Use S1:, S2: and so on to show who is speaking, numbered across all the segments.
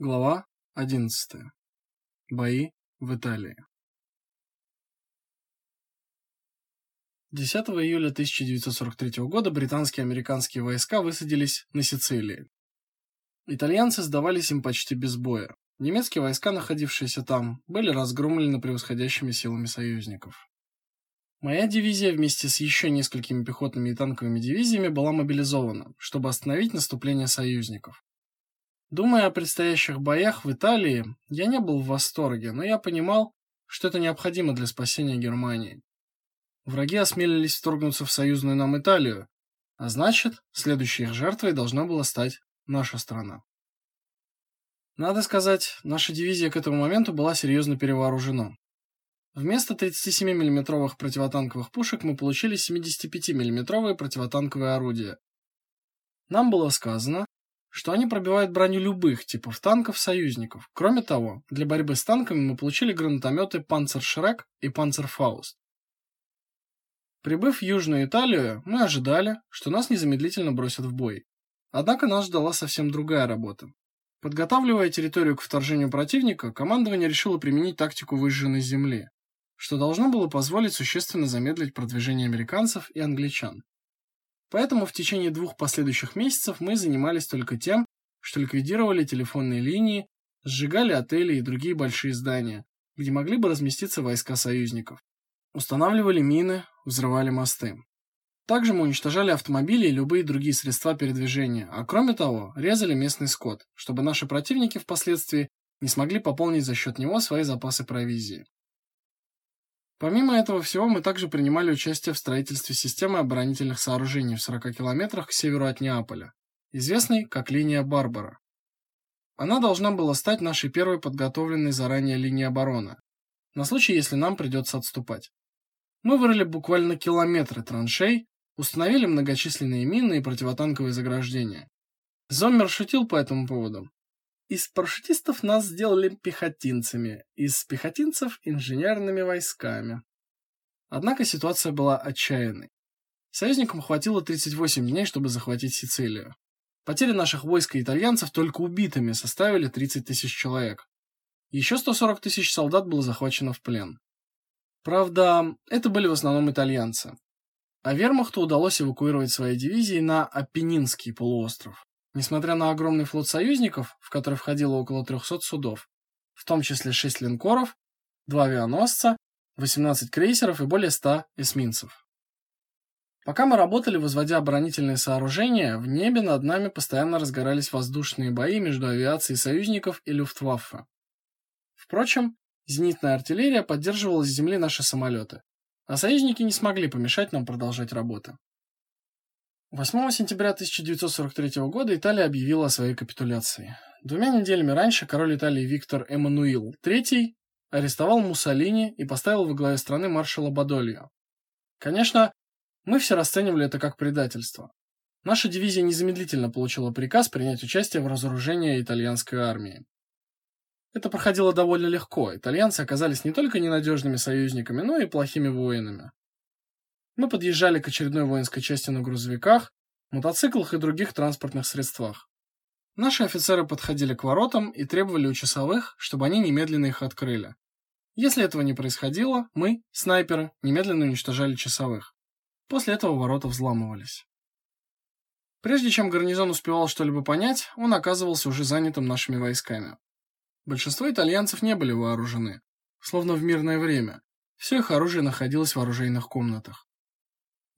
S1: Глава 11. Бои в Италии. 10 июля 1943 года британские и американские войска высадились на Сицилии. Итальянцы сдавались им почти без боя. Немецкие войска, находившиеся там, были разгромлены превосходящими силами союзников. Моя дивизия вместе с еще несколькими пехотными и танковыми дивизиями была мобилизована, чтобы остановить наступление союзников. Думая о предстоящих боях в Италии, я не был в восторге, но я понимал, что это необходимо для спасения Германии. Враги осмелились вторгнуться в союзную нам Италию, а значит, следующей их жертвой должна была стать наша страна. Надо сказать, наша дивизия к этому моменту была серьезно перевооружена. Вместо 37 миллиметровых противотанковых пушек мы получили 75 миллиметровые противотанковые орудия. Нам было сказано, что они пробивают броню любых типов танков союзников. Кроме того, для борьбы с танками мы получили гранатометы Панцершрек и Панцерфауст. Прибыв в Южную Италию, мы ожидали, что нас незамедлительно бросят в бой. Однако нас ждала совсем другая работа. Подготавливая территорию к вторжению противника, командование решило применить тактику выжженной земли, что должно было позволить существенно замедлить продвижение американцев и англичан. Поэтому в течение двух последующих месяцев мы занимались только тем, что ликвидировали телефонные линии, сжигали отели и другие большие здания, где могли бы разместиться войска союзников. Устанавливали мины, взрывали мосты. Также мы уничтожали автомобили и любые другие средства передвижения, а кроме того, резали местный скот, чтобы наши противники впоследствии не смогли пополнить за счет него свои запасы провизии. Помимо этого всего, мы также принимали участие в строительстве системы оборонительных сооружений в 40 километрах к северу от Неаполя, известной как линия Барбара. Она должна была стать нашей первой подготовленной заранее линией обороны, на случай, если нам придется отступать. Мы вырыли буквально километры траншей, установили многочисленные мины и противотанковые заграждения. Зоммер шутил по этому поводу. Из парашютистов нас сделали пехотинцами, из пехотинцев инженерными войсками. Однако ситуация была отчаянной. Союзникам хватило 38 дней, чтобы захватить Сицилию. Потери наших войск и итальянцев только убитыми составили 30 тысяч человек. Еще 140 тысяч солдат было захвачено в плен. Правда, это были в основном итальянцы. А вермахту удалось эвакуировать свои дивизии на Апеннинский полуостров. Несмотря на огромный флот союзников, в который входило около 300 судов, в том числе 6 линкоров, 2 авианосца, 18 крейсеров и более 100 эсминцев. Пока мы работали, возводя оборонительные сооружения, в небе над нами постоянно разгорались воздушные бои между авиацией союзников и Люфтваффе. Впрочем, зенитная артиллерия поддерживала с земли наши самолеты, а союзники не смогли помешать нам продолжать работы. 8 сентября 1943 года Италия объявила о своей капитуляции. Двумя неделями раньше король Италии Виктор Эммануил III арестовал Муссолини и поставил во главе страны маршала Бадольо. Конечно, мы все расценивали это как предательство. Наша дивизия незамедлительно получила приказ принять участие в разоружении итальянской армии. Это проходило довольно легко. Итальянцы оказались не только ненадежными союзниками, но и плохими воинами. Мы подъезжали к очередной воинской части на грузовиках, мотоциклах и других транспортных средствах. Наши офицеры подходили к воротам и требовали у часовых, чтобы они немедленно их открыли. Если этого не происходило, мы, снайперы, немедленно уничтожали часовых. После этого ворота взламывались. Прежде чем гарнизон успевал что-либо понять, он оказывался уже занятым нашими войсками. Большинство итальянцев не были вооружены, словно в мирное время. Все их оружие находилось в оружейных комнатах.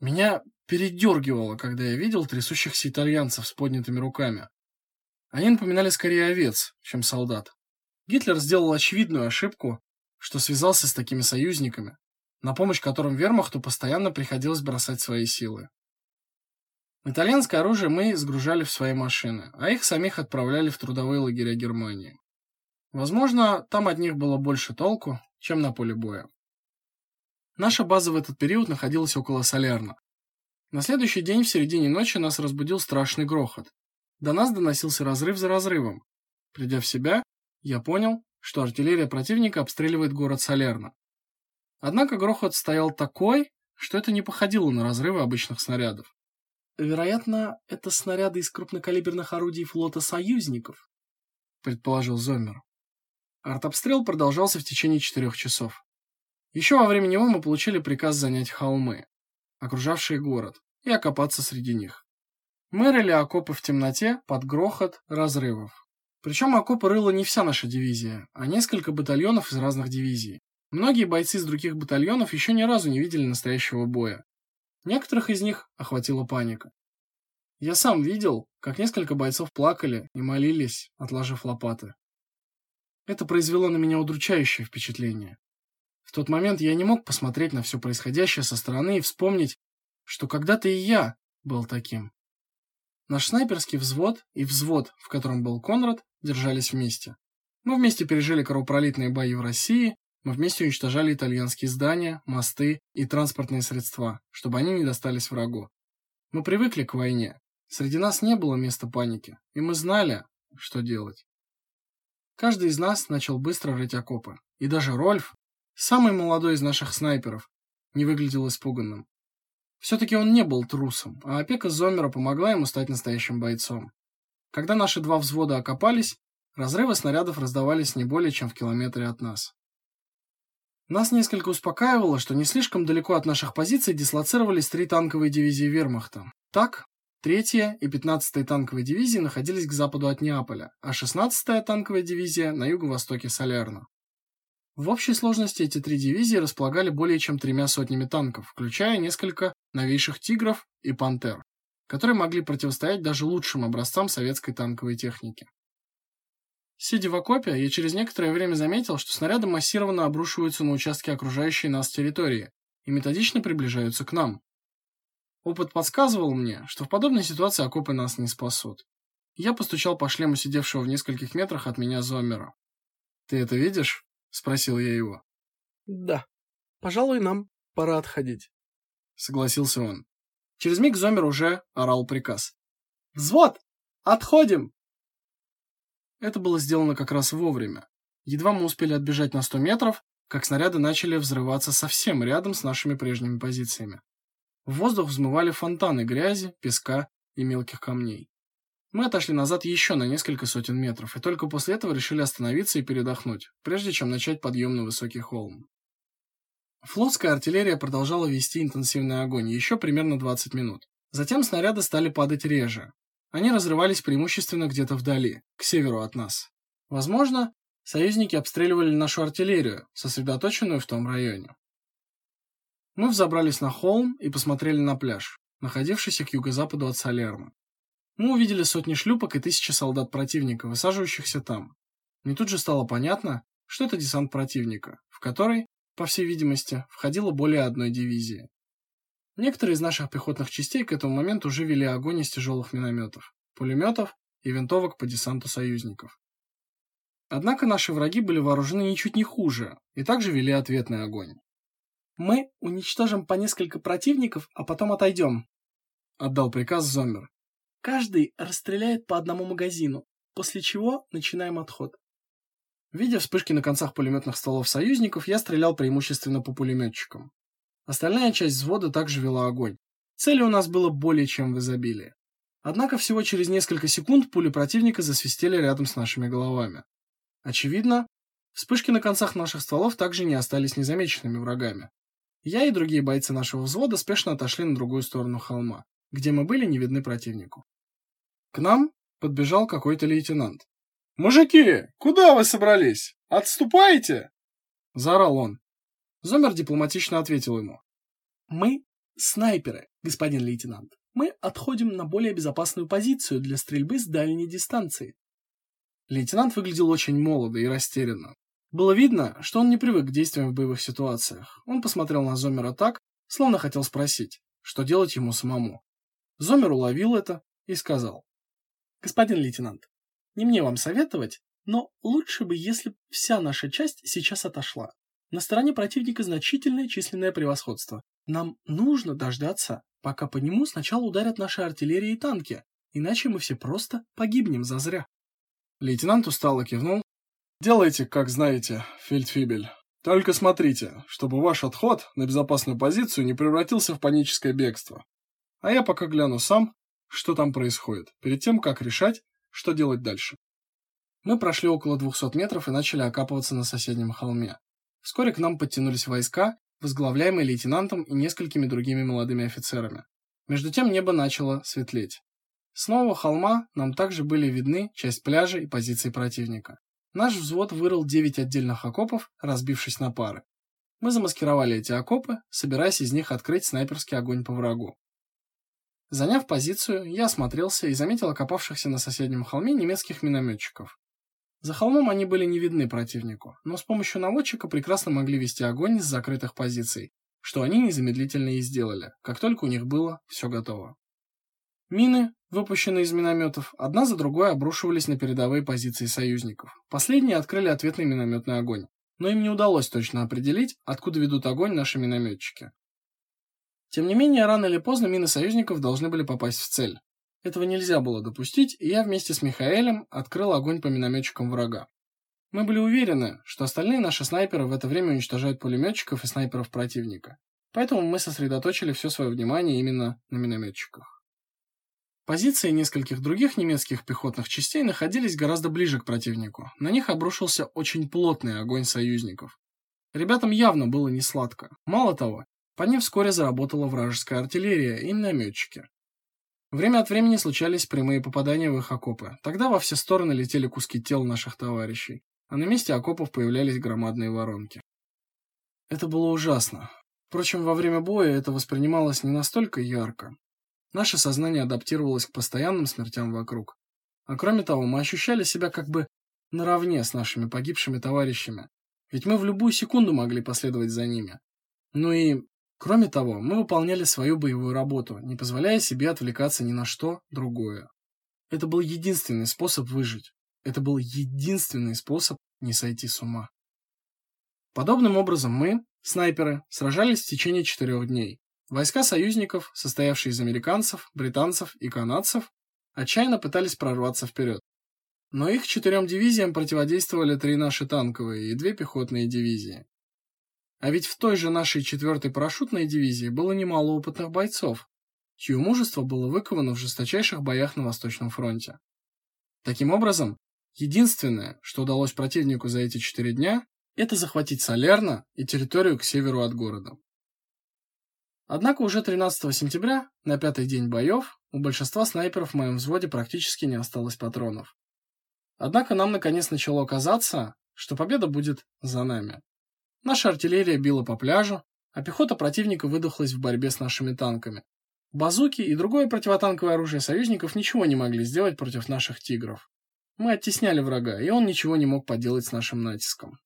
S1: Меня передергивало, когда я видел трясущихся итальянцев с поднятыми руками. Они напоминали скорее овец, чем солдат. Гитлер сделал очевидную ошибку, что связался с такими союзниками, на помощь которым вермахту постоянно приходилось бросать свои силы. Итальянское оружие мы сгружали в свои машины, а их самих отправляли в трудовые лагеря Германии. Возможно, там от них было больше толку, чем на поле боя. Наша база в этот период находилась около Солярна. На следующий день в середине ночи нас разбудил страшный грохот. До нас доносился разрыв за разрывом. Придя в себя, я понял, что артиллерия противника обстреливает город Солярна. Однако грохот стоял такой, что это не походило на разрывы обычных снарядов. Вероятно, это снаряды из крупнокалиберных орудий флота союзников. предположил Зоммер. Артобстрел продолжался в течение четырех часов. Еще во время него мы получили приказ занять холмы, окружавшие город, и окопаться среди них. Мы рыли окопы в темноте под грохот разрывов. Причем окопы рыла не вся наша дивизия, а несколько батальонов из разных дивизий. Многие бойцы из других батальонов еще ни разу не видели настоящего боя. Некоторых из них охватила паника. Я сам видел, как несколько бойцов плакали и молились, отложив лопаты. Это произвело на меня удручающее впечатление. В тот момент я не мог посмотреть на все происходящее со стороны и вспомнить, что когда-то и я был таким. Наш снайперский взвод и взвод, в котором был Конрад, держались вместе. Мы вместе пережили кровопролитные бои в России, мы вместе уничтожали итальянские здания, мосты и транспортные средства, чтобы они не достались врагу. Мы привыкли к войне. Среди нас не было места паники, и мы знали, что делать. Каждый из нас начал быстро рыть окопы, и даже Рольф, самый молодой из наших снайперов, не выглядел испуганным. Все-таки он не был трусом, а опека Зомера помогла ему стать настоящим бойцом. Когда наши два взвода окопались, разрывы снарядов раздавались не более чем в километре от нас. Нас несколько успокаивало, что не слишком далеко от наших позиций дислоцировались три танковые дивизии Вермахта. Так, 3-я и 15-я танковые дивизии находились к западу от Неаполя, а 16-я танковая дивизия на юго-востоке Салерно. В общей сложности эти три дивизии располагали более чем тремя сотнями танков, включая несколько новейших «Тигров» и «Пантер», которые могли противостоять даже лучшим образцам советской танковой техники. Сидя в окопе, я через некоторое время заметил, что снаряды массированно обрушиваются на участки окружающей нас территории и методично приближаются к нам. Опыт подсказывал мне, что в подобной ситуации окопы нас не спасут. Я постучал по шлему сидевшего в нескольких метрах от меня Зомера. «Ты это видишь?» — спросил я его.
S2: «Да. Пожалуй, нам пора отходить», —
S1: согласился он. Через миг Зомер уже орал приказ. «Взвод! Отходим!» Это было сделано как раз вовремя. Едва мы успели отбежать на сто метров, как снаряды начали взрываться совсем рядом с нашими прежними позициями. В воздух взмывали фонтаны грязи, песка и мелких камней. Мы отошли назад еще на несколько сотен метров, и только после этого решили остановиться и передохнуть, прежде чем начать подъем на высокий холм. Флотская артиллерия продолжала вести интенсивный огонь еще примерно 20 минут. Затем снаряды стали падать реже. Они разрывались преимущественно где-то вдали, к северу от нас. Возможно, союзники обстреливали нашу артиллерию, сосредоточенную в том районе. Мы взобрались на холм и посмотрели на пляж, находившийся к юго-западу от Салермо. Мы увидели сотни шлюпок и тысячи солдат противника, высаживающихся там. Мне тут же стало понятно, что это десант противника, в который, по всей видимости, входило более одной дивизии. Некоторые из наших пехотных частей к этому моменту уже вели огонь из тяжелых минометов, пулеметов и винтовок по десанту союзников. Однако наши враги были вооружены ничуть не хуже и также вели ответный огонь.
S2: «Мы уничтожим по несколько противников, а потом отойдем», — отдал приказ Зоммер. «Каждый расстреляет по одному магазину, после чего начинаем отход».
S1: Видя вспышки на концах пулеметных стволов союзников, я стрелял преимущественно по пулеметчикам. Остальная часть взвода также вела огонь. Цели у нас было более чем в изобилии. Однако всего через несколько секунд пули противника засвистели рядом с нашими головами. Очевидно, вспышки на концах наших стволов также не остались незамеченными врагами. Я и другие бойцы нашего взвода спешно отошли на другую сторону холма, где мы были не видны противнику. К нам подбежал какой-то лейтенант.
S3: «Мужики, куда вы собрались? Отступайте!»
S1: Заорал он. Зомер дипломатично ответил ему.
S2: «Мы снайперы, господин лейтенант. Мы отходим на более безопасную позицию для стрельбы с дальней дистанции».
S1: Лейтенант выглядел очень молодо и растерянно. Было видно, что он не привык к действиям в боевых ситуациях. Он посмотрел на Зомера так, словно хотел спросить, что делать ему самому. Зомер уловил это и сказал.
S2: «Господин лейтенант, не мне вам советовать, но лучше бы, если вся наша часть сейчас отошла. На стороне противника значительное численное превосходство. Нам нужно дождаться, пока по нему сначала ударят наши артиллерия и танки, иначе мы все просто погибнем зазря.
S1: Лейтенант устало кивнул. «Делайте, как знаете, фельдфибель. Только смотрите, чтобы ваш отход на безопасную позицию не превратился в паническое бегство. А я пока гляну сам, что там происходит, перед тем, как решать, что делать дальше». Мы прошли около 200 метров и начали окапываться на соседнем холме. Вскоре к нам подтянулись войска, возглавляемые лейтенантом и несколькими другими молодыми офицерами. Между тем небо начало светлеть. С нового холма нам также были видны часть пляжа и позиции противника. Наш взвод вырыл 9 отдельных окопов, разбившись на пары. Мы замаскировали эти окопы, собираясь из них открыть снайперский огонь по врагу. Заняв позицию, я осмотрелся и заметил окопавшихся на соседнем холме немецких минометчиков. За холмом они были не видны противнику, но с помощью наводчика прекрасно могли вести огонь с закрытых позиций, что они незамедлительно и сделали, как только у них было все готово. Мины, выпущенные из минометов, одна за другой обрушивались на передовые позиции союзников. Последние открыли ответный минометный огонь, но им не удалось точно определить, откуда ведут огонь наши минометчики. Тем не менее, рано или поздно мины союзников должны были попасть в цель. Этого нельзя было допустить, и я вместе с Михаэлем открыл огонь по минометчикам врага. Мы были уверены, что остальные наши снайперы в это время уничтожают пулеметчиков и снайперов противника. Поэтому мы сосредоточили все свое внимание именно на минометчиках. Позиции нескольких других немецких пехотных частей находились гораздо ближе к противнику. На них обрушился очень плотный огонь союзников. Ребятам явно было не сладко. Мало того, по ним вскоре заработала вражеская артиллерия и минометчики. Время от времени случались прямые попадания в их окопы. Тогда во все стороны летели куски тел наших товарищей, а на месте окопов появлялись громадные воронки. Это было ужасно. Впрочем, во время боя это воспринималось не настолько ярко. Наше сознание адаптировалось к постоянным смертям вокруг. А кроме того, мы ощущали себя как бы наравне с нашими погибшими товарищами. Ведь мы в любую секунду могли последовать за ними. Ну и, кроме того, мы выполняли свою боевую работу, не позволяя себе отвлекаться ни на что другое. Это был единственный способ выжить. Это был единственный способ не сойти с ума. Подобным образом мы, снайперы, сражались в течение четырех дней. Войска союзников, состоявшие из американцев, британцев и канадцев, отчаянно пытались прорваться вперед. Но их четырем дивизиям противодействовали три наши танковые и две пехотные дивизии. А ведь в той же нашей четвертой парашютной дивизии было немало опытных бойцов, чье мужество было выковано в жесточайших боях на Восточном фронте. Таким образом, единственное, что удалось противнику за эти четыре дня, это захватить Салерно и территорию к северу от города. Однако уже 13 сентября, на пятый день боев, у большинства снайперов в моем взводе практически не осталось патронов. Однако нам наконец начало казаться, что победа будет за нами. Наша артиллерия била по пляжу, а пехота противника выдохлась в борьбе с нашими танками. Базуки и другое противотанковое оружие союзников ничего не могли сделать против наших тигров. Мы оттесняли врага, и он ничего не мог поделать с нашим натиском.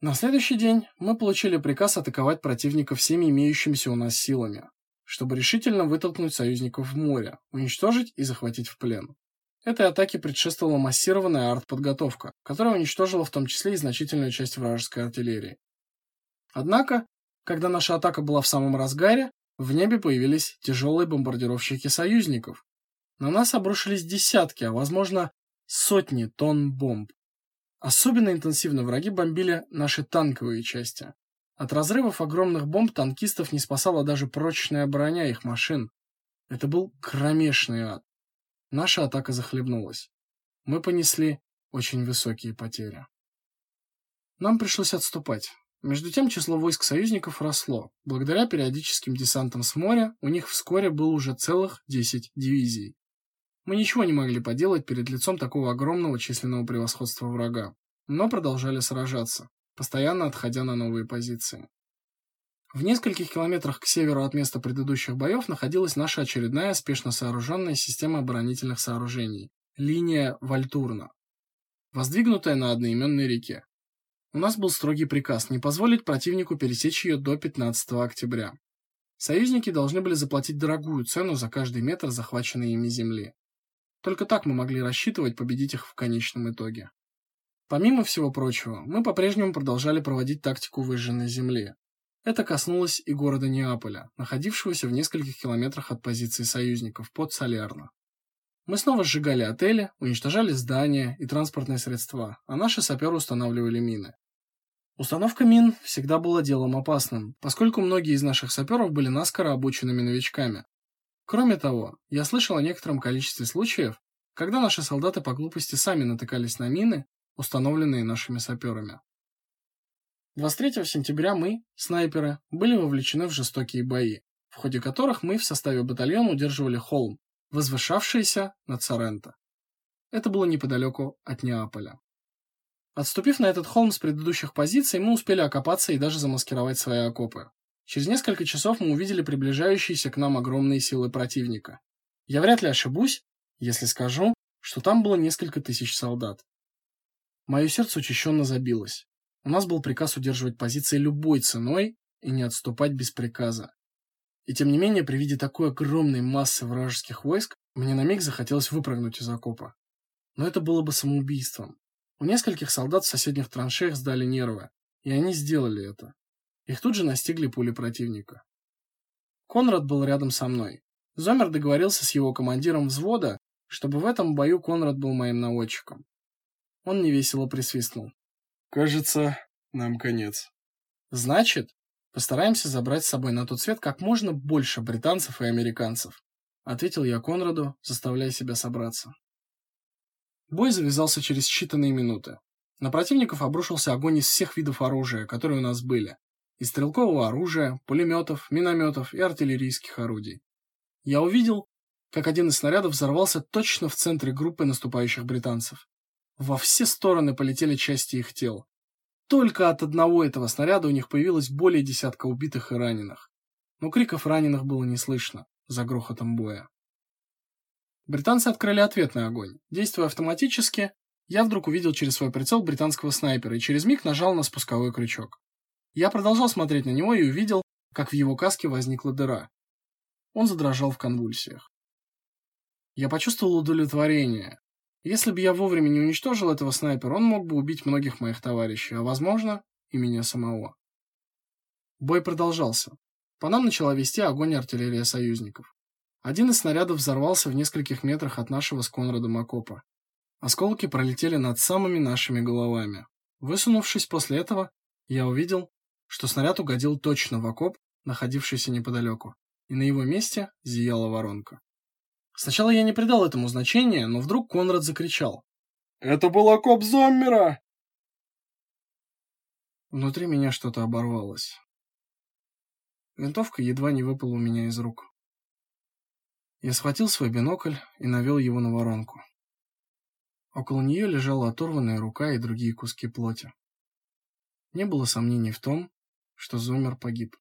S1: На следующий день мы получили приказ атаковать противника всеми имеющимися у нас силами, чтобы решительно вытолкнуть союзников в море, уничтожить и захватить в плен. Этой атаке предшествовала массированная артподготовка, которая уничтожила в том числе и значительную часть вражеской артиллерии. Однако, когда наша атака была в самом разгаре, в небе появились тяжелые бомбардировщики союзников. На нас обрушились десятки, а возможно, сотни тонн бомб. Особенно интенсивно враги бомбили наши танковые части. От разрывов огромных бомб танкистов не спасала даже прочная броня их машин. Это был кромешный ад. Наша атака захлебнулась. Мы понесли очень высокие потери. Нам пришлось отступать. Между тем число войск союзников росло. Благодаря периодическим десантам с моря у них вскоре было уже целых 10 дивизий. Мы ничего не могли поделать перед лицом такого огромного численного превосходства врага, но продолжали сражаться, постоянно отходя на новые позиции. В нескольких километрах к северу от места предыдущих боев находилась наша очередная спешно сооруженная система оборонительных сооружений линия Вальтурна, воздвигнутая на одноименной реке. У нас был строгий приказ не позволить противнику пересечь ее до 15 октября. Союзники должны были заплатить дорогую цену за каждый метр захваченной ими земли. Только так мы могли рассчитывать победить их в конечном итоге. Помимо всего прочего, мы по-прежнему продолжали проводить тактику выжженной земли. Это коснулось и города Неаполя, находившегося в нескольких километрах от позиции союзников под Солярно. Мы снова сжигали отели, уничтожали здания и транспортные средства, а наши саперы устанавливали мины. Установка мин всегда была делом опасным, поскольку многие из наших саперов были наскоро обученными новичками, Кроме того, я слышал о некотором количестве случаев, когда наши солдаты по глупости сами натыкались на мины, установленные нашими саперами. 23 сентября мы, снайперы, были вовлечены в жестокие бои, в ходе которых мы в составе батальона удерживали холм, возвышавшийся над Соренто. Это было неподалеку от Неаполя. Отступив на этот холм с предыдущих позиций, мы успели окопаться и даже замаскировать свои окопы. Через несколько часов мы увидели приближающиеся к нам огромные силы противника. Я вряд ли ошибусь, если скажу, что там было несколько тысяч солдат. Мое сердце учащенно забилось. У нас был приказ удерживать позиции любой ценой и не отступать без приказа. И тем не менее, при виде такой огромной массы вражеских войск, мне на миг захотелось выпрыгнуть из окопа. Но это было бы самоубийством. У нескольких солдат в соседних траншеях сдали нервы, и они сделали это. Их тут же настигли пули противника. Конрад был рядом со мной. Зомер договорился с его командиром взвода, чтобы в этом бою Конрад был моим наводчиком. Он невесело присвистнул.
S3: Кажется, нам конец.
S1: Значит, постараемся забрать с собой на тот свет как можно больше британцев и американцев, ответил я Конраду, заставляя себя собраться. Бой завязался через считанные минуты. На противников обрушился огонь из всех видов оружия, которые у нас были: из стрелкового оружия, пулеметов, минометов и артиллерийских орудий. Я увидел, как один из снарядов взорвался точно в центре группы наступающих британцев. Во все стороны полетели части их тел. Только от одного этого снаряда у них появилось более десятка убитых и раненых. Но криков раненых было не слышно за грохотом боя. Британцы открыли ответный огонь. Действуя автоматически, я вдруг увидел через свой прицел британского снайпера и через миг нажал на спусковой крючок. Я продолжал смотреть на него и увидел, как в его каске возникла дыра. Он задрожал в конвульсиях. Я почувствовал удовлетворение. Если бы я вовремя не уничтожил этого снайпера, он мог бы убить многих моих товарищей, а возможно, и меня самого. Бой продолжался. По нам начала вести огонь артиллерия союзников. Один из снарядов взорвался в нескольких метрах от нашего с Конрадом окопа. Осколки пролетели над самыми нашими головами. Высунувшись после этого, я увидел, что снаряд угодил точно в окоп, находившийся неподалеку, и на его месте зияла воронка. Сначала я не придал этому значения, но вдруг Конрад закричал.
S3: «Это был окоп Зоммера!»
S1: Внутри меня что-то оборвалось. Винтовка едва не выпала у меня из рук. Я схватил свой бинокль и навел его на воронку. Около нее лежала оторванная рука и другие куски плоти. Не было сомнений в том, что Зомер погиб.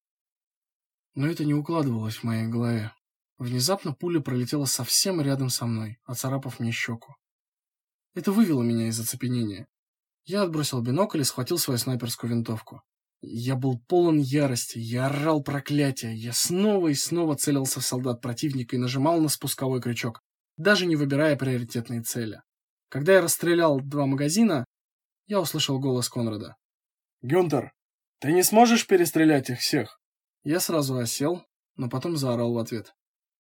S1: Но это не укладывалось в моей голове. Внезапно пуля пролетела совсем рядом со мной, оцарапав мне щеку. Это вывело меня из оцепенения. Я отбросил бинокль и схватил свою снайперскую винтовку. Я был полон ярости, я орал проклятия, я снова и снова целился в солдат противника и нажимал на спусковой крючок, даже не выбирая приоритетные цели. Когда я расстрелял два магазина, я услышал голос Конрада.
S3: «Гюнтер, ты не сможешь перестрелять их всех?»
S1: Я сразу осел, но потом заорал в ответ.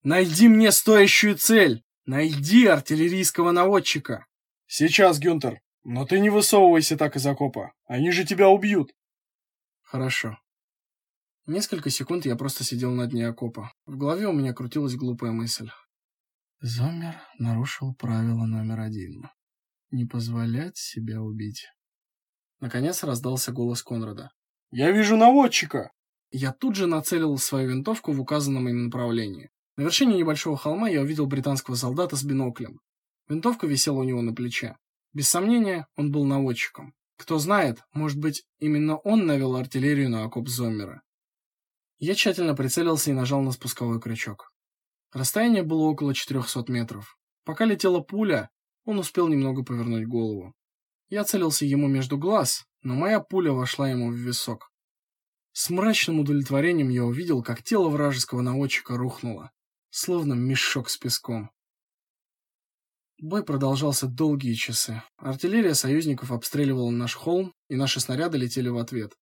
S1: Найди мне стоящую цель! Найди артиллерийского наводчика!»
S3: «Сейчас, Гюнтер, но ты не высовывайся так из окопа. Они же тебя убьют!»
S1: «Хорошо». Несколько секунд я просто сидел на дне окопа. В голове у меня крутилась глупая мысль. Зомер нарушил правило номер один. Не позволять себя убить. Наконец раздался голос Конрада.
S3: «Я вижу наводчика!»
S1: Я тут же нацелил свою винтовку в указанном им направлении. На вершине небольшого холма я увидел британского солдата с биноклем. Винтовка висела у него на плече. Без сомнения, он был наводчиком. Кто знает, может быть, именно он навел артиллерию на окоп Зоммера. Я тщательно прицелился и нажал на спусковой крючок. Расстояние было около 400 метров. Пока летела пуля, он успел немного повернуть голову. Я целился ему между глаз, но моя пуля вошла ему в висок. С мрачным удовлетворением я увидел, как тело вражеского наводчика рухнуло словно мешок с песком. Бой продолжался долгие часы. Артиллерия союзников обстреливала наш холм, и наши снаряды летели в ответ.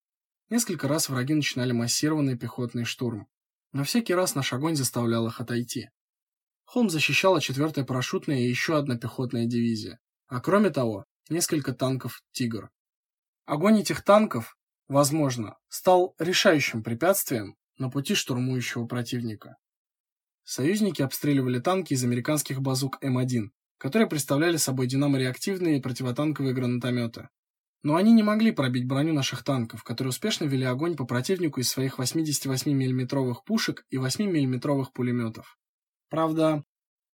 S1: Несколько раз враги начинали массированный пехотный штурм, но всякий раз наш огонь заставлял их отойти. Холм защищала 4-я парашютная и еще одна пехотная дивизия, а кроме того, несколько танков «Тигр». Огонь этих танков, возможно, стал решающим препятствием на пути штурмующего противника. Союзники обстреливали танки из американских базук М1, которые представляли собой динамореактивные противотанковые гранатометы. Но они не могли пробить броню наших танков, которые успешно вели огонь по противнику из своих 88 миллиметровых пушек и 8 миллиметровых пулеметов. Правда,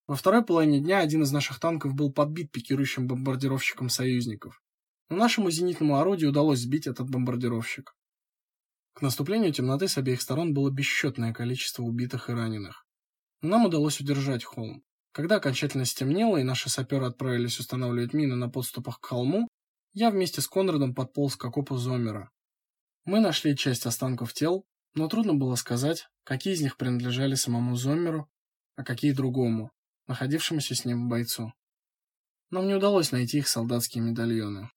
S1: во второй половине дня один из наших танков был подбит пикирующим бомбардировщиком союзников. Но нашему зенитному орудию удалось сбить этот бомбардировщик. К наступлению темноты с обеих сторон было бесчетное количество убитых и раненых. Нам удалось удержать холм. Когда окончательно стемнело и наши саперы отправились устанавливать мины на подступах к холму, я вместе с Конрадом подполз к окопу Зомера. Мы нашли часть останков тел, но трудно было сказать, какие из них принадлежали самому Зомеру, а какие другому, находившемуся с ним бойцу. Нам не удалось найти их солдатские медальоны.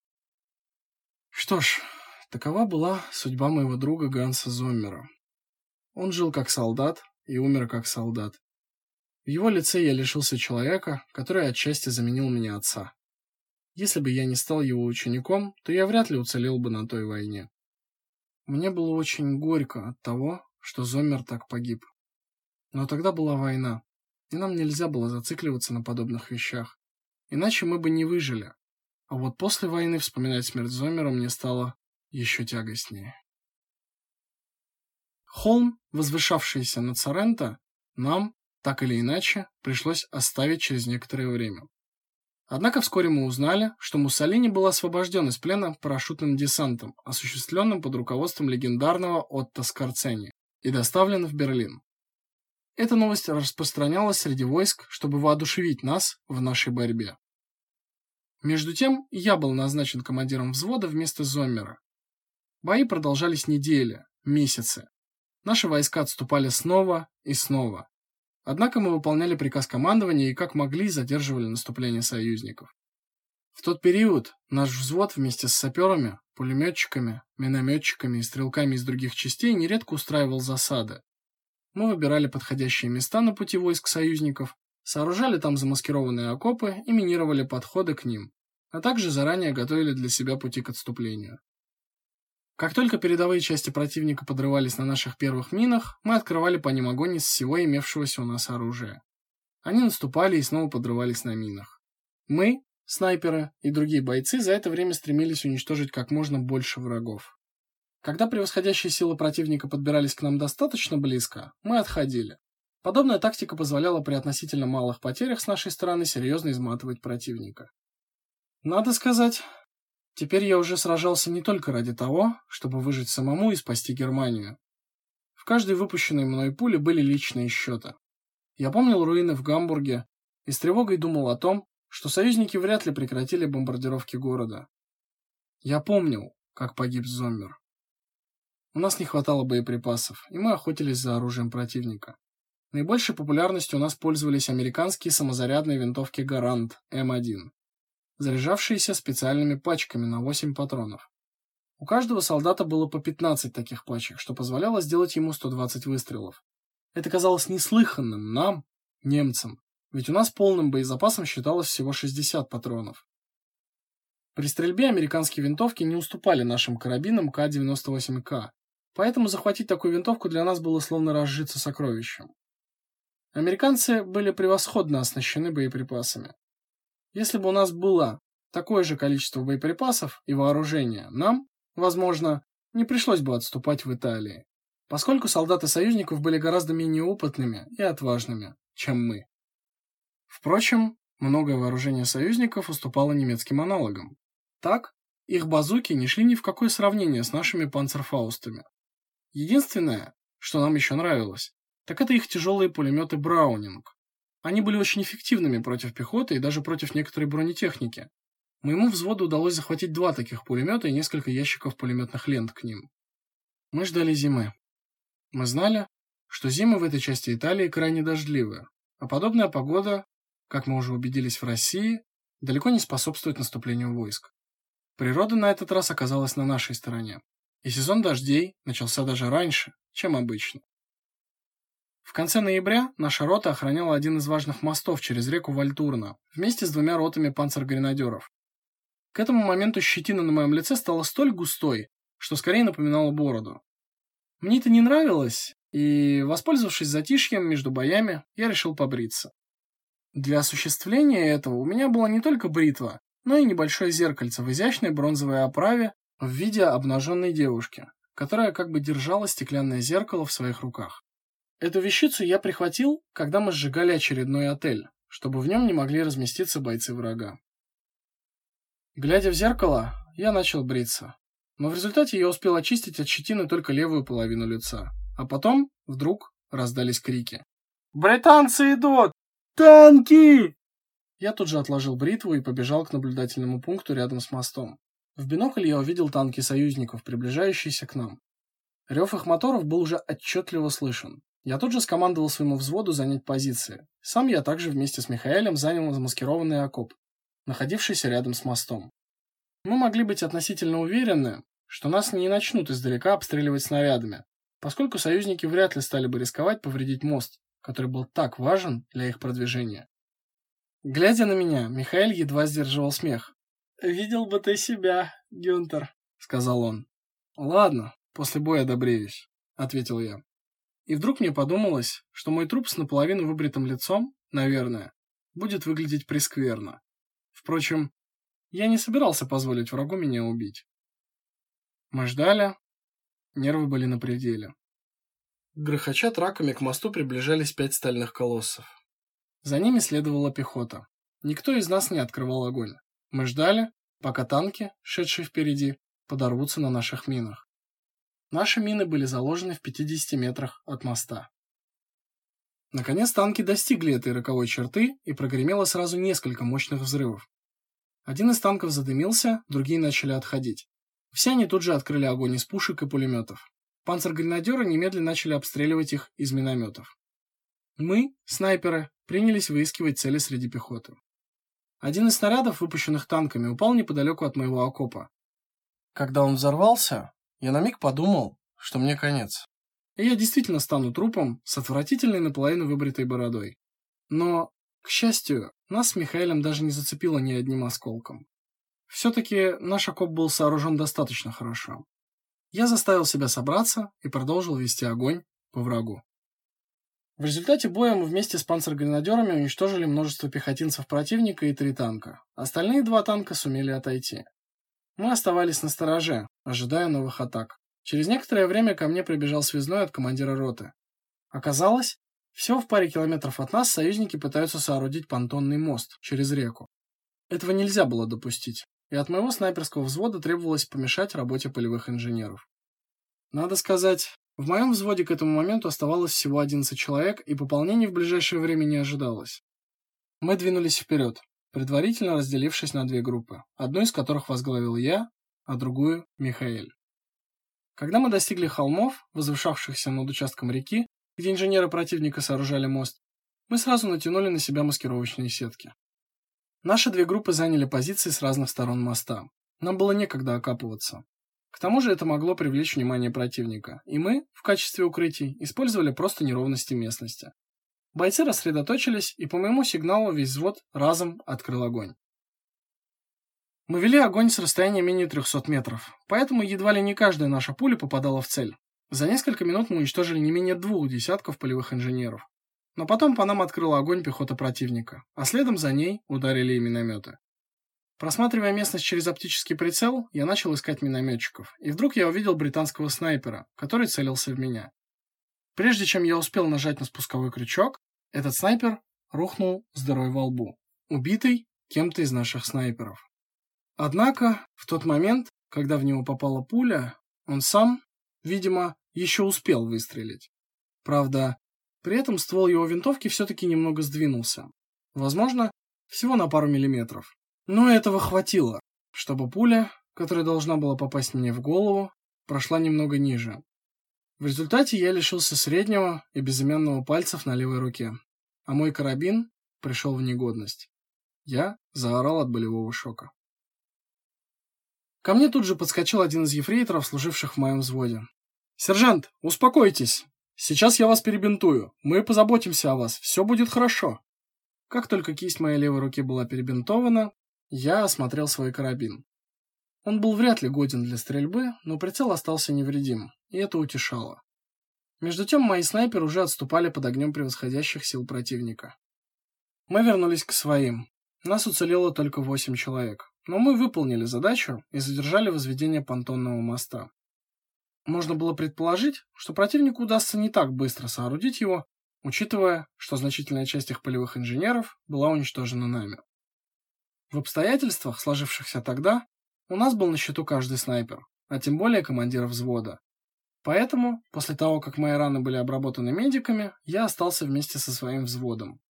S1: Что ж, такова была судьба моего друга Ганса Зоммера. Он жил как солдат и умер как солдат. В его лице я лишился человека, который отчасти заменил мне отца. Если бы я не стал его учеником, то я вряд ли уцелел бы на той войне. Мне было очень горько от того, что Зоммер так погиб. Но тогда была война, и нам нельзя было зацикливаться на подобных вещах. Иначе мы бы не выжили. А вот после войны вспоминать смерть Зоммера мне стало еще тягостнее. Холм, возвышавшийся над Соренто, нам, так или иначе, пришлось оставить через некоторое время. Однако вскоре мы узнали, что Муссолини был освобожден из плена парашютным десантом, осуществленным под руководством легендарного Отто Скорцени, и доставлен в Берлин. Эта новость распространялась среди войск, чтобы воодушевить нас в нашей борьбе. Между тем, я был назначен командиром взвода вместо Зоммера. Бои продолжались недели, месяцы. Наши войска отступали снова и снова. Однако мы выполняли приказ командования и как могли задерживали наступление союзников. В тот период наш взвод вместе с саперами, пулеметчиками, минометчиками и стрелками из других частей нередко устраивал засады. Мы выбирали подходящие места на пути войск союзников, сооружали там замаскированные окопы и минировали подходы к ним, а также заранее готовили для себя пути к отступлению. Как только передовые части противника подрывались на наших первых минах, мы открывали по ним огонь из всего имевшегося у нас оружия. Они наступали и снова подрывались на минах. Мы, снайперы и другие бойцы за это время стремились уничтожить как можно больше врагов. Когда превосходящие силы противника подбирались к нам достаточно близко, мы отходили. Подобная тактика позволяла при относительно малых потерях с нашей стороны серьезно изматывать противника. Надо сказать, Теперь я уже сражался не только ради того, чтобы выжить самому и спасти Германию. В каждой выпущенной мной пуле были личные счеты. Я помнил руины в Гамбурге и с тревогой думал о том, что союзники вряд ли прекратили бомбардировки города. Я помнил, как погиб Зоммер. У нас не хватало боеприпасов, и мы охотились за оружием противника. Наибольшей популярностью у нас пользовались американские самозарядные винтовки Гарант М1 заряжавшиеся специальными пачками на 8 патронов. У каждого солдата было по 15 таких пачек, что позволяло сделать ему 120 выстрелов. Это казалось неслыханным нам, немцам, ведь у нас полным боезапасом считалось всего 60 патронов. При стрельбе американские винтовки не уступали нашим карабинам К-98К, поэтому захватить такую винтовку для нас было словно разжиться сокровищем. Американцы были превосходно оснащены боеприпасами. Если бы у нас было такое же количество боеприпасов и вооружения, нам, возможно, не пришлось бы отступать в Италии, поскольку солдаты союзников были гораздо менее опытными и отважными, чем мы. Впрочем, многое вооружение союзников уступало немецким аналогам. Так, их базуки не шли ни в какое сравнение с нашими панцерфаустами. Единственное, что нам еще нравилось, так это их тяжелые пулеметы Браунинг, они были очень эффективными против пехоты и даже против некоторой бронетехники. Моему взводу удалось захватить два таких пулемета и несколько ящиков пулеметных лент к ним. Мы ждали зимы. Мы знали, что зимы в этой части Италии крайне дождливые, а подобная погода, как мы уже убедились в России, далеко не способствует наступлению войск. Природа на этот раз оказалась на нашей стороне, и сезон дождей начался даже раньше, чем обычно. В конце ноября наша рота охраняла один из важных мостов через реку Вальтурна вместе с двумя ротами панцергренадеров. К этому моменту щетина на моем лице стала столь густой, что скорее напоминала бороду. Мне это не нравилось, и, воспользовавшись затишьем между боями, я решил побриться. Для осуществления этого у меня была не только бритва, но и небольшое зеркальце в изящной бронзовой оправе в виде обнаженной девушки, которая как бы держала стеклянное зеркало в своих руках. Эту вещицу я прихватил, когда мы сжигали очередной отель, чтобы в нем не могли разместиться бойцы врага. Глядя в зеркало, я начал бриться. Но в результате я успел очистить от щетины только левую половину лица. А потом, вдруг, раздались крики.
S3: «Британцы идут! Танки!»
S1: Я тут же отложил бритву и побежал к наблюдательному пункту рядом с мостом. В бинокль я увидел танки союзников, приближающиеся к нам. Рев их моторов был уже отчетливо слышен. Я тут же скомандовал своему взводу занять позиции. Сам я также вместе с Михаэлем занял замаскированный окоп, находившийся рядом с мостом. Мы могли быть относительно уверены, что нас не начнут издалека обстреливать снарядами, поскольку союзники вряд ли стали бы рисковать повредить мост, который был так важен для их продвижения. Глядя на меня, Михаил едва сдерживал смех.
S2: «Видел бы ты себя, Гюнтер», — сказал он.
S1: «Ладно, после боя добреюсь», — ответил я. И вдруг мне подумалось, что мой труп с наполовину выбритым лицом, наверное, будет выглядеть прескверно. Впрочем, я не собирался позволить врагу меня убить. Мы ждали. Нервы были на пределе. Грохоча траками к мосту приближались пять стальных колоссов. За ними следовала пехота. Никто из нас не открывал огонь. Мы ждали, пока танки, шедшие впереди, подорвутся на наших минах. Наши мины были заложены в 50 метрах от моста. Наконец танки достигли этой роковой черты и прогремело сразу несколько мощных взрывов. Один из танков задымился, другие начали отходить. Все они тут же открыли огонь из пушек и пулеметов. Панцергренадеры немедленно начали обстреливать их из минометов. Мы, снайперы, принялись выискивать цели среди пехоты. Один из снарядов, выпущенных танками, упал неподалеку от моего окопа. Когда он взорвался, я на миг подумал, что мне конец. И я действительно стану трупом с отвратительной наполовину выбритой бородой. Но, к счастью, нас с Михаилом даже не зацепило ни одним осколком. Все-таки наш окоп был сооружен достаточно хорошо. Я заставил себя собраться и продолжил вести огонь по врагу. В результате боя мы вместе с панцергренадерами уничтожили множество пехотинцев противника и три танка. Остальные два танка сумели отойти. Мы оставались на стороже, ожидая новых атак. Через некоторое время ко мне прибежал связной от командира роты. Оказалось, всего в паре километров от нас союзники пытаются соорудить понтонный мост через реку. Этого нельзя было допустить, и от моего снайперского взвода требовалось помешать работе полевых инженеров. Надо сказать, в моем взводе к этому моменту оставалось всего 11 человек, и пополнений в ближайшее время не ожидалось. Мы двинулись вперед, предварительно разделившись на две группы, одну из которых возглавил я, а другую – Михаэль. Когда мы достигли холмов, возвышавшихся над участком реки, где инженеры противника сооружали мост, мы сразу натянули на себя маскировочные сетки. Наши две группы заняли позиции с разных сторон моста. Нам было некогда окапываться. К тому же это могло привлечь внимание противника, и мы, в качестве укрытий, использовали просто неровности местности. Бойцы рассредоточились, и по моему сигналу весь взвод разом открыл огонь. Мы вели огонь с расстояния менее 300 метров, поэтому едва ли не каждая наша пуля попадала в цель. За несколько минут мы уничтожили не менее двух десятков полевых инженеров. Но потом по нам открыла огонь пехота противника, а следом за ней ударили и минометы. Просматривая местность через оптический прицел, я начал искать минометчиков, и вдруг я увидел британского снайпера, который целился в меня. Прежде чем я успел нажать на спусковой крючок, этот снайпер рухнул с дырой во лбу, убитый кем-то из наших снайперов. Однако, в тот момент, когда в него попала пуля, он сам, видимо, еще успел выстрелить. Правда, при этом ствол его винтовки все-таки немного сдвинулся. Возможно, всего на пару миллиметров. Но этого хватило, чтобы пуля, которая должна была попасть мне в голову, прошла немного ниже. В результате я лишился среднего и безымянного пальцев на левой руке, а мой карабин пришел в негодность. Я заорал от болевого шока. Ко мне тут же подскочил один из ефрейторов, служивших в моем взводе. «Сержант, успокойтесь! Сейчас я вас перебинтую. Мы позаботимся о вас. Все будет хорошо». Как только кисть моей левой руки была перебинтована, я осмотрел свой карабин. Он был вряд ли годен для стрельбы, но прицел остался невредим, и это утешало. Между тем мои снайперы уже отступали под огнем превосходящих сил противника. Мы вернулись к своим. Нас уцелело только восемь человек. Но мы выполнили задачу и задержали возведение понтонного моста. Можно было предположить, что противнику удастся не так быстро соорудить его, учитывая, что значительная часть их полевых инженеров была уничтожена нами. В обстоятельствах, сложившихся тогда, у нас был на счету каждый снайпер, а тем более командир взвода. Поэтому, после того, как мои раны были обработаны медиками, я остался вместе со своим взводом.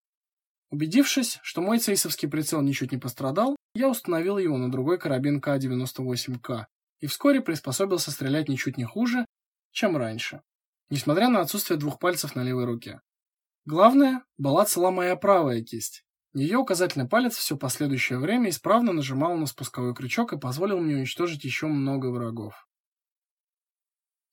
S1: Убедившись, что мой цейсовский прицел ничуть не пострадал, я установил его на другой карабин К-98К и вскоре приспособился стрелять ничуть не хуже, чем раньше, несмотря на отсутствие двух пальцев на левой руке. Главное, была цела моя правая кисть. Ее указательный палец все последующее время исправно нажимал на спусковой крючок и позволил мне уничтожить еще много врагов.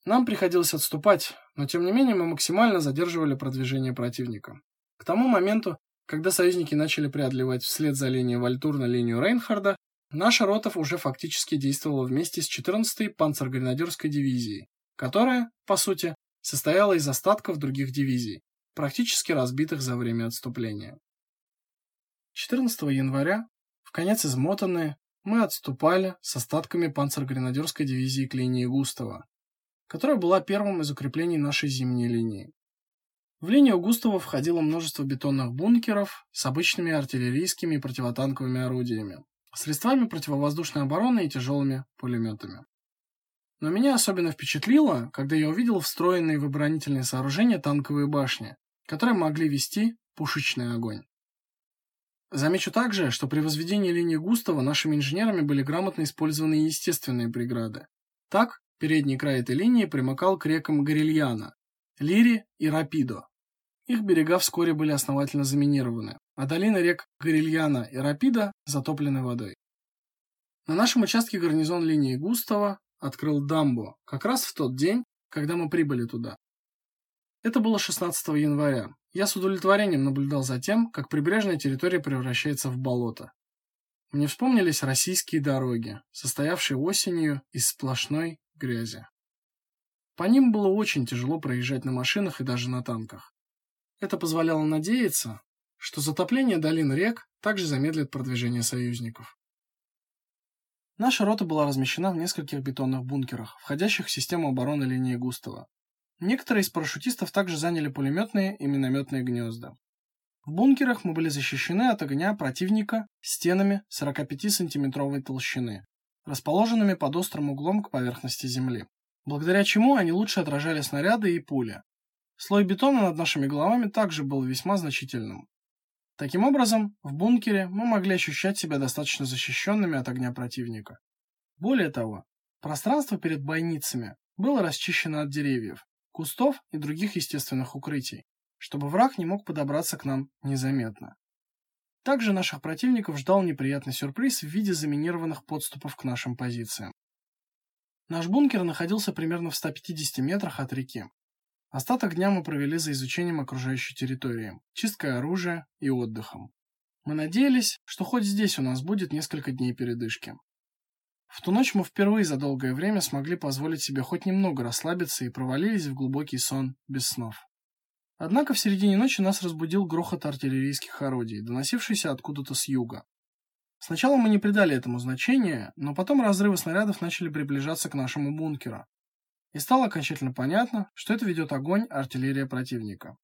S1: Нам приходилось отступать, но тем не менее мы максимально задерживали продвижение противника. К тому моменту, когда союзники начали преодолевать вслед за линией Вальтур на линию Рейнхарда, наша рота уже фактически действовала вместе с 14-й панцергренадерской дивизией, которая, по сути, состояла из остатков других дивизий, практически разбитых за время отступления. 14 января, в конец измотанные, мы отступали с остатками панцергренадерской дивизии к линии Густава, которая была первым из укреплений нашей зимней линии. В линию Густава входило множество бетонных бункеров с обычными артиллерийскими и противотанковыми орудиями, средствами противовоздушной обороны и тяжелыми пулеметами. Но меня особенно впечатлило, когда я увидел встроенные в оборонительные сооружения танковые башни, которые могли вести пушечный огонь. Замечу также, что при возведении линии Густава нашими инженерами были грамотно использованы естественные преграды. Так, передний край этой линии примыкал к рекам Горильяна, Лири и Рапидо. Их берега вскоре были основательно заминированы, а долины рек Горильяна и Рапида затоплены водой. На нашем участке гарнизон линии Густава открыл дамбу как раз в тот день, когда мы прибыли туда. Это было 16 января. Я с удовлетворением наблюдал за тем, как прибрежная территория превращается в болото. Мне вспомнились российские дороги, состоявшие осенью из сплошной грязи. По ним было очень тяжело проезжать на машинах и даже на танках. Это позволяло надеяться, что затопление долин рек также замедлит продвижение союзников. Наша рота была размещена в нескольких бетонных бункерах, входящих в систему обороны линии Густава. Некоторые из парашютистов также заняли пулеметные и минометные гнезда. В бункерах мы были защищены от огня противника стенами 45-сантиметровой толщины, расположенными под острым углом к поверхности земли, благодаря чему они лучше отражали снаряды и пули, Слой бетона над нашими головами также был весьма значительным. Таким образом, в бункере мы могли ощущать себя достаточно защищенными от огня противника. Более того, пространство перед бойницами было расчищено от деревьев, кустов и других естественных укрытий, чтобы враг не мог подобраться к нам незаметно. Также наших противников ждал неприятный сюрприз в виде заминированных подступов к нашим позициям. Наш бункер находился примерно в 150 метрах от реки, Остаток дня мы провели за изучением окружающей территории, чисткой оружия и отдыхом. Мы надеялись, что хоть здесь у нас будет несколько дней передышки. В ту ночь мы впервые за долгое время смогли позволить себе хоть немного расслабиться и провалились в глубокий сон без снов. Однако в середине ночи нас разбудил грохот артиллерийских орудий, доносившийся откуда-то с юга. Сначала мы не придали этому значения, но потом разрывы снарядов начали приближаться к нашему бункеру, и стало окончательно понятно, что это ведет огонь артиллерия противника.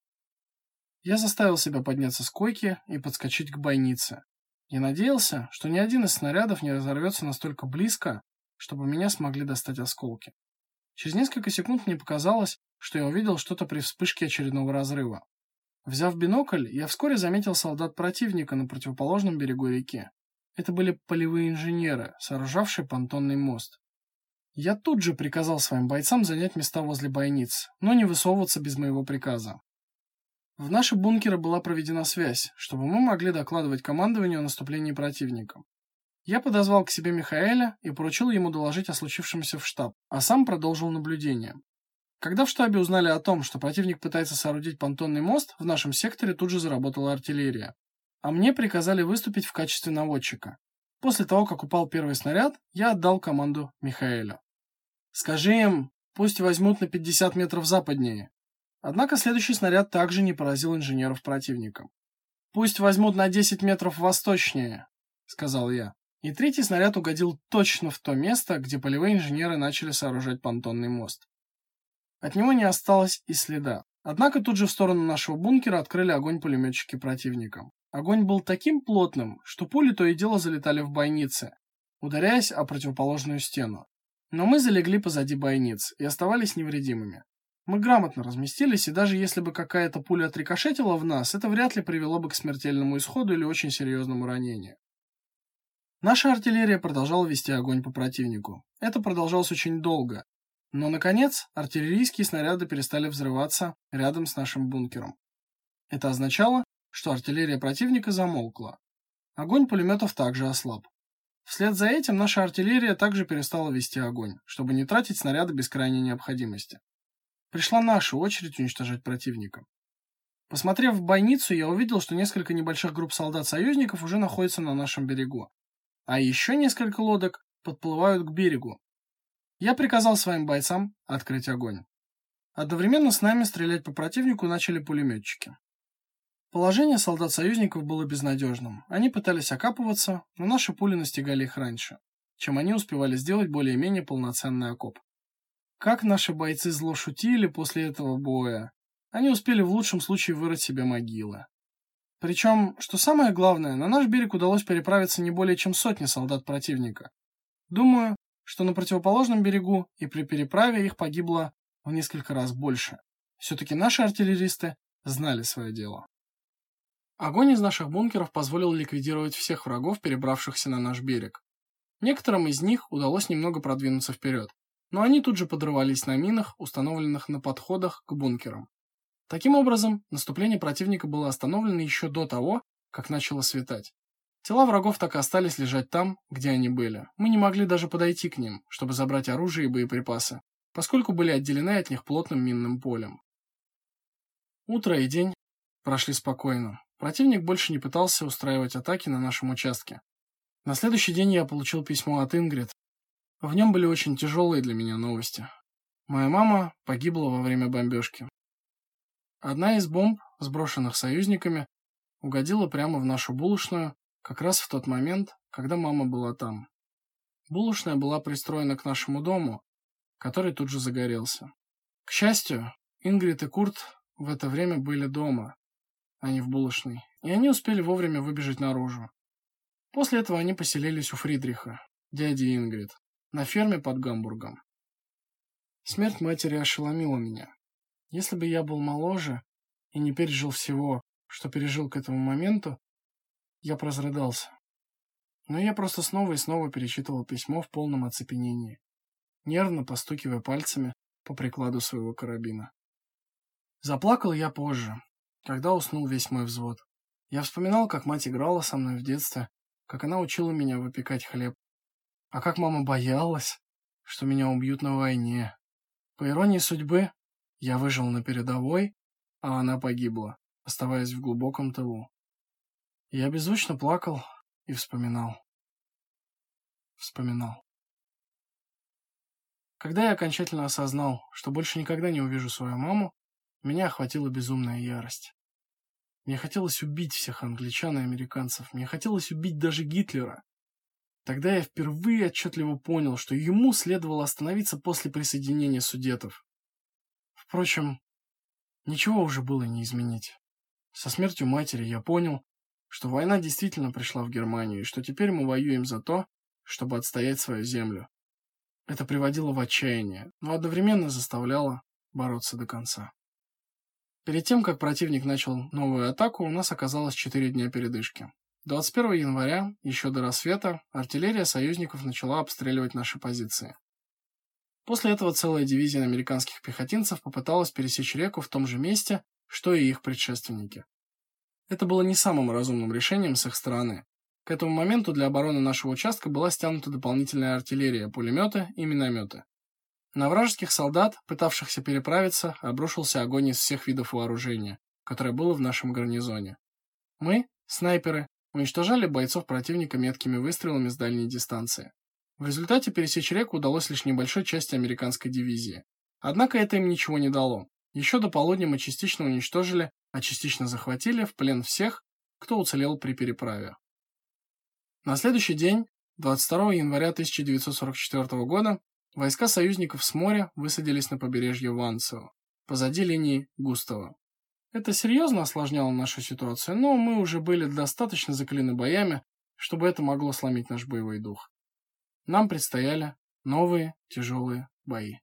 S1: Я заставил себя подняться с койки и подскочить к бойнице. Я надеялся, что ни один из снарядов не разорвется настолько близко, чтобы меня смогли достать осколки. Через несколько секунд мне показалось, что я увидел что-то при вспышке очередного разрыва. Взяв бинокль, я вскоре заметил солдат противника на противоположном берегу реки. Это были полевые инженеры, сооружавшие понтонный мост. Я тут же приказал своим бойцам занять места возле бойниц, но не высовываться без моего приказа. В наши бункеры была проведена связь, чтобы мы могли докладывать командованию о наступлении противника. Я подозвал к себе Михаэля и поручил ему доложить о случившемся в штаб, а сам продолжил наблюдение. Когда в штабе узнали о том, что противник пытается соорудить понтонный мост, в нашем секторе тут же заработала артиллерия. А мне приказали выступить в качестве наводчика. После того, как упал первый снаряд, я отдал команду Михаэлю. Скажи им, пусть возьмут на 50 метров западнее. Однако следующий снаряд также не поразил инженеров противника. Пусть возьмут на 10 метров восточнее, сказал я. И третий снаряд угодил точно в то место, где полевые инженеры начали сооружать понтонный мост. От него не осталось и следа. Однако тут же в сторону нашего бункера открыли огонь пулеметчики противника. Огонь был таким плотным, что пули то и дело залетали в бойницы, ударяясь о противоположную стену. Но мы залегли позади бойниц и оставались невредимыми. Мы грамотно разместились, и даже если бы какая-то пуля отрикошетила в нас, это вряд ли привело бы к смертельному исходу или очень серьезному ранению. Наша артиллерия продолжала вести огонь по противнику. Это продолжалось очень долго, но наконец артиллерийские снаряды перестали взрываться рядом с нашим бункером. Это означало, что артиллерия противника замолкла. Огонь пулеметов также ослаб. Вслед за этим наша артиллерия также перестала вести огонь, чтобы не тратить снаряды без крайней необходимости. Пришла наша очередь уничтожать противника. Посмотрев в бойницу, я увидел, что несколько небольших групп солдат-союзников уже находятся на нашем берегу, а еще несколько лодок подплывают к берегу. Я приказал своим бойцам открыть огонь. Одновременно с нами стрелять по противнику начали пулеметчики. Положение солдат-союзников было безнадежным. Они пытались окапываться, но наши пули настигали их раньше, чем они успевали сделать более-менее полноценный окоп. Как наши бойцы зло шутили после этого боя. Они успели в лучшем случае вырыть себе могилы. Причем, что самое главное, на наш берег удалось переправиться не более чем сотни солдат противника. Думаю, что на противоположном берегу и при переправе их погибло в несколько раз больше. Все-таки наши артиллеристы знали свое дело. Огонь из наших бункеров позволил ликвидировать всех врагов, перебравшихся на наш берег. Некоторым из них удалось немного продвинуться вперед, но они тут же подрывались на минах, установленных на подходах к бункерам. Таким образом, наступление противника было остановлено еще до того, как начало светать. Тела врагов так и остались лежать там, где они были. Мы не могли даже подойти к ним, чтобы забрать оружие и боеприпасы, поскольку были отделены от них плотным минным полем. Утро и день прошли спокойно. Противник больше не пытался устраивать атаки на нашем участке. На следующий день я получил письмо от Ингрид. В нем были очень тяжелые для меня новости. Моя мама погибла во время бомбежки. Одна из бомб, сброшенных союзниками, угодила прямо в нашу булочную, как раз в тот момент, когда мама была там. Булочная была пристроена к нашему дому, который тут же загорелся. К счастью, Ингрид и Курт в это время были дома, а не в булочной, и они успели вовремя выбежать наружу. После этого они поселились у Фридриха, дяди Ингрид, на ферме под Гамбургом. Смерть матери ошеломила меня. Если бы я был моложе и не пережил всего, что пережил к этому моменту, я прозрыдался. Но я просто снова и снова перечитывал письмо в полном оцепенении, нервно постукивая пальцами по прикладу своего карабина. Заплакал я позже, когда уснул весь мой взвод. Я вспоминал, как мать играла со мной в детстве, как она учила меня выпекать хлеб. А как мама боялась, что меня убьют на войне. По иронии судьбы, я выжил на передовой, а она погибла, оставаясь в глубоком тылу. Я беззвучно плакал и вспоминал. Вспоминал. Когда я окончательно осознал, что больше никогда не увижу свою маму, меня охватила безумная ярость. Мне хотелось убить всех англичан и американцев. Мне хотелось убить даже Гитлера. Тогда я впервые отчетливо понял, что ему следовало остановиться после присоединения Судетов. Впрочем, ничего уже было не изменить. Со смертью матери я понял, что война действительно пришла в Германию, и что теперь мы воюем за то, чтобы отстоять свою землю. Это приводило в отчаяние, но одновременно заставляло бороться до конца. Перед тем, как противник начал новую атаку, у нас оказалось 4 дня передышки. 21 января, еще до рассвета, артиллерия союзников начала обстреливать наши позиции. После этого целая дивизия американских пехотинцев попыталась пересечь реку в том же месте, что и их предшественники. Это было не самым разумным решением с их стороны. К этому моменту для обороны нашего участка была стянута дополнительная артиллерия, пулеметы и минометы. На вражеских солдат, пытавшихся переправиться, обрушился огонь из всех видов вооружения, которое было в нашем гарнизоне. Мы, снайперы, уничтожали бойцов противника меткими выстрелами с дальней дистанции. В результате пересечь реку удалось лишь небольшой части американской дивизии. Однако это им ничего не дало. Еще до полудня мы частично уничтожили, а частично захватили в плен всех, кто уцелел при переправе. На следующий день, 22 января 1944 года, войска союзников с моря высадились на побережье Ванцево, позади линии Густава. Это серьезно осложняло нашу ситуацию, но мы уже были достаточно закалены боями, чтобы это могло сломить наш боевой дух. Нам предстояли новые тяжелые бои.